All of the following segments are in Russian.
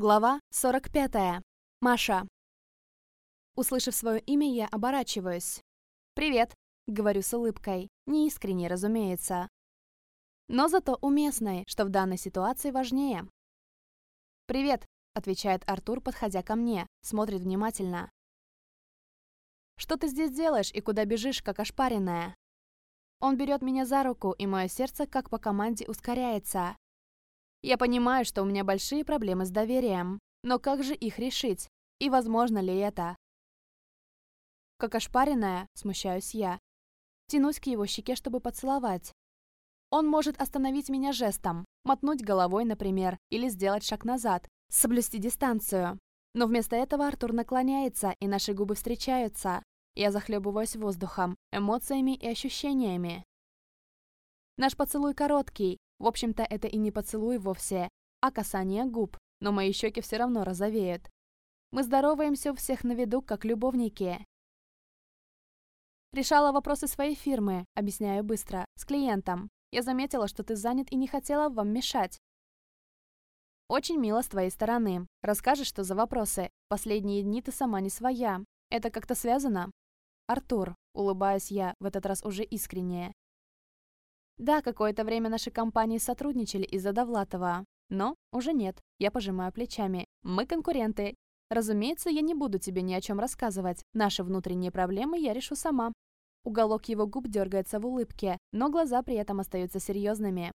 Глава 45. Маша. Услышав свое имя, я оборачиваюсь. «Привет», — говорю с улыбкой, неискренне, разумеется. Но зато уместной, что в данной ситуации важнее. «Привет», — отвечает Артур, подходя ко мне, смотрит внимательно. «Что ты здесь делаешь и куда бежишь, как ошпаренная?» Он берет меня за руку, и мое сердце, как по команде, ускоряется. Я понимаю, что у меня большие проблемы с доверием, но как же их решить? И возможно ли это? Как ошпаренная, смущаюсь я. Тянусь к его щеке, чтобы поцеловать. Он может остановить меня жестом, мотнуть головой, например, или сделать шаг назад, соблюсти дистанцию. Но вместо этого Артур наклоняется, и наши губы встречаются. Я захлебываюсь воздухом, эмоциями и ощущениями. Наш поцелуй короткий, в общем-то, это и не поцелуй вовсе, а касание губ, но мои щеки все равно розовеют. Мы здороваемся у всех на виду, как любовники. Решала вопросы своей фирмы, объясняю быстро, с клиентом. Я заметила, что ты занят и не хотела вам мешать. Очень мило с твоей стороны. Расскажешь, что за вопросы. Последние дни ты сама не своя. Это как-то связано? Артур, улыбаюсь я, в этот раз уже искренне. Да, какое-то время наши компании сотрудничали из-за Довлатова. Но уже нет. Я пожимаю плечами. Мы конкуренты. Разумеется, я не буду тебе ни о чем рассказывать. Наши внутренние проблемы я решу сама. Уголок его губ дергается в улыбке, но глаза при этом остаются серьезными.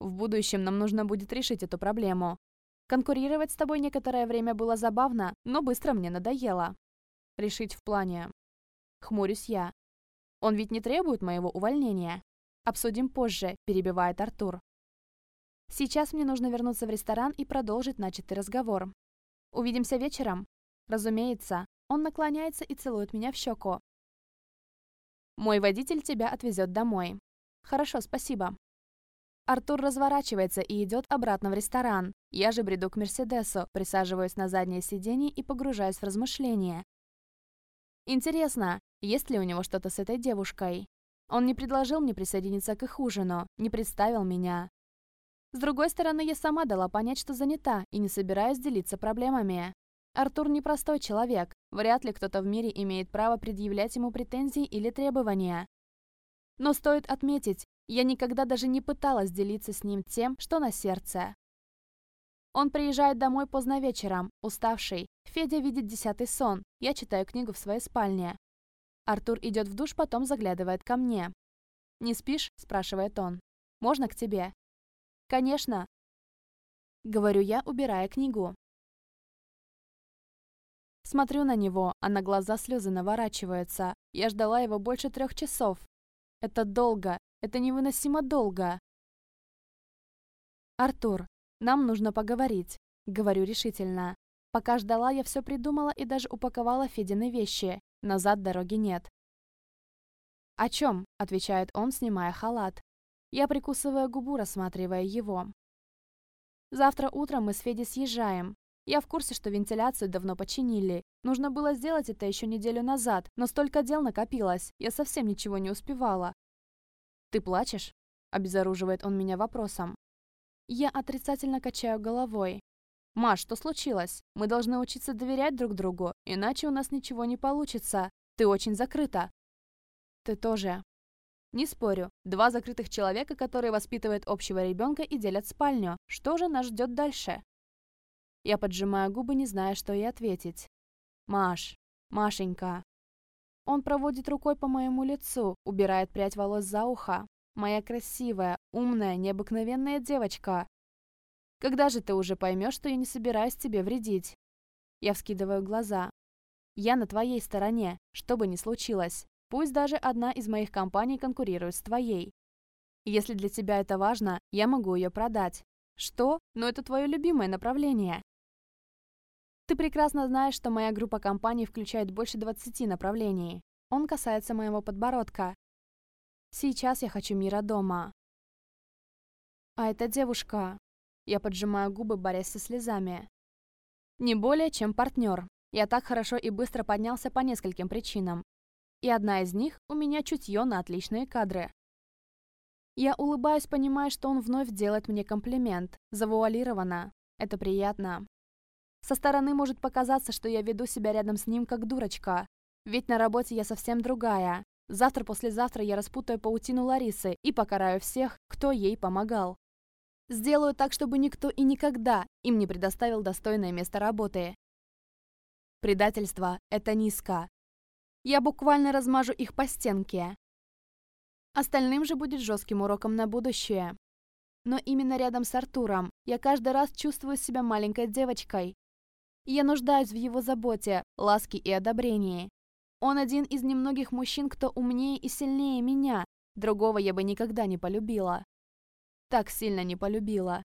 В будущем нам нужно будет решить эту проблему. Конкурировать с тобой некоторое время было забавно, но быстро мне надоело. Решить в плане. Хмурюсь я. Он ведь не требует моего увольнения. Обсудим позже, перебивает Артур. Сейчас мне нужно вернуться в ресторан и продолжить начатый разговор. Увидимся вечером? Разумеется. Он наклоняется и целует меня в щеку. Мой водитель тебя отвезет домой. Хорошо, спасибо. Артур разворачивается и идет обратно в ресторан. Я же бреду к Мерседесу, присаживаюсь на заднее сиденье и погружаюсь в размышления. Интересно, есть ли у него что-то с этой девушкой? Он не предложил мне присоединиться к их ужину, не представил меня. С другой стороны, я сама дала понять, что занята и не собираюсь делиться проблемами. Артур непростой человек, вряд ли кто-то в мире имеет право предъявлять ему претензии или требования. Но стоит отметить, я никогда даже не пыталась делиться с ним тем, что на сердце. Он приезжает домой поздно вечером, уставший. Федя видит десятый сон. Я читаю книгу в своей спальне. Артур идет в душ, потом заглядывает ко мне. «Не спишь?» – спрашивает он. «Можно к тебе?» «Конечно!» – говорю я, убирая книгу. Смотрю на него, а на глаза слезы наворачиваются. Я ждала его больше трех часов. Это долго, это невыносимо долго. «Артур, нам нужно поговорить», — говорю решительно. Пока ждала, я все придумала и даже упаковала Федины вещи. Назад дороги нет. «О чем?» – отвечает он, снимая халат. Я прикусываю губу, рассматривая его. «Завтра утром мы с Федей съезжаем. Я в курсе, что вентиляцию давно починили. Нужно было сделать это еще неделю назад, но столько дел накопилось, я совсем ничего не успевала». «Ты плачешь?» – обезоруживает он меня вопросом. Я отрицательно качаю головой. «Маш, что случилось? Мы должны учиться доверять друг другу, иначе у нас ничего не получится. Ты очень закрыта». «Ты тоже». «Не спорю. Два закрытых человека, которые воспитывают общего ребенка и делят спальню. Что же нас ждет дальше?» Я поджимаю губы, не зная, что ей ответить. «Маш, Машенька». Он проводит рукой по моему лицу, убирает прядь волос за ухо. «Моя красивая, умная, необыкновенная девочка. Когда же ты уже поймешь, что я не собираюсь тебе вредить? Я вскидываю глаза. Я на твоей стороне, что бы ни случилось. Пусть даже одна из моих компаний конкурирует с твоей. Если для тебя это важно, я могу ее продать. Что? Но это твое любимое направление. Ты прекрасно знаешь, что моя группа компаний включает больше 20 направлений. Он касается моего подбородка. Сейчас я хочу мира дома. А эта девушка, я поджимаю губы, борясь со слезами. Не более, чем партнер. Я так хорошо и быстро поднялся по нескольким причинам. И одна из них – у меня чутье на отличные кадры. Я улыбаюсь, понимая, что он вновь делает мне комплимент. Завуалированно. Это приятно. Со стороны может показаться, что я веду себя рядом с ним как дурочка. Ведь на работе я совсем другая. Завтра-послезавтра я распутаю паутину Ларисы и покараю всех, кто ей помогал. Сделаю так, чтобы никто и никогда им не предоставил достойное место работы. Предательство – это низко. Я буквально размажу их по стенке. Остальным же будет жестким уроком на будущее. Но именно рядом с Артуром я каждый раз чувствую себя маленькой девочкой. Я нуждаюсь в его заботе, ласке и одобрении. Он один из немногих мужчин, кто умнее и сильнее меня. Другого я бы никогда не полюбила. Так сильно не полюбила.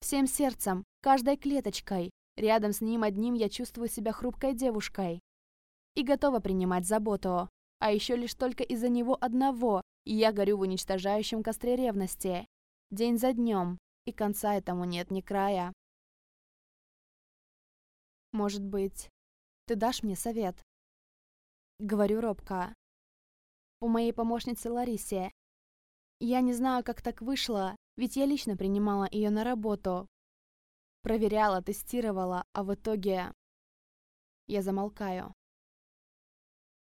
Всем сердцем, каждой клеточкой. Рядом с ним одним я чувствую себя хрупкой девушкой. И готова принимать заботу. А еще лишь только из-за него одного, и я горю в уничтожающем костре ревности. День за днем, и конца этому нет ни края. Может быть, ты дашь мне совет? Говорю робко. У моей помощницы Ларисе. Я не знаю, как так вышло, ведь я лично принимала ее на работу. Проверяла, тестировала, а в итоге... Я замолкаю.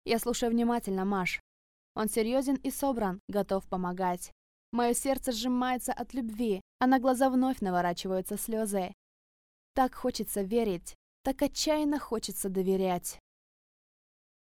Я слушаю внимательно, Маш. Он серьезен и собран, готов помогать. Мое сердце сжимается от любви, а на глаза вновь наворачиваются слезы. Так хочется верить, так отчаянно хочется доверять.